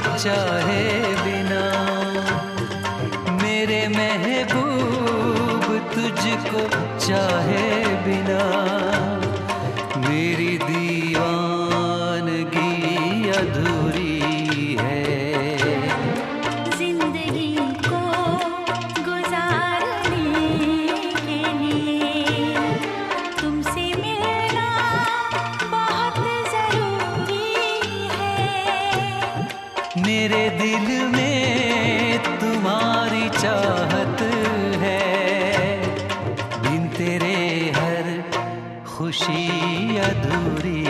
चाहे बिना। मेरे महबूब तुझको चाहे बिना। मेरे दिल में तुम्हारी चाहत है। बिन तेरे हर खुशी अधूरी